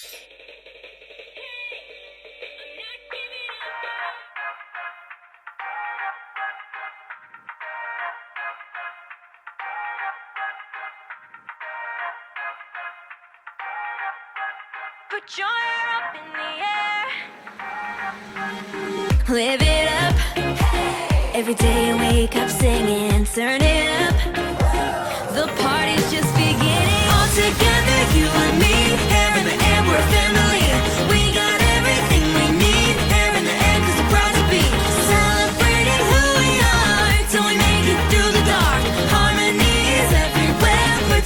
Put your hair up in the air. Live it up. Every day I wake up singing, turn it up. The party's just beginning. All together, you and me.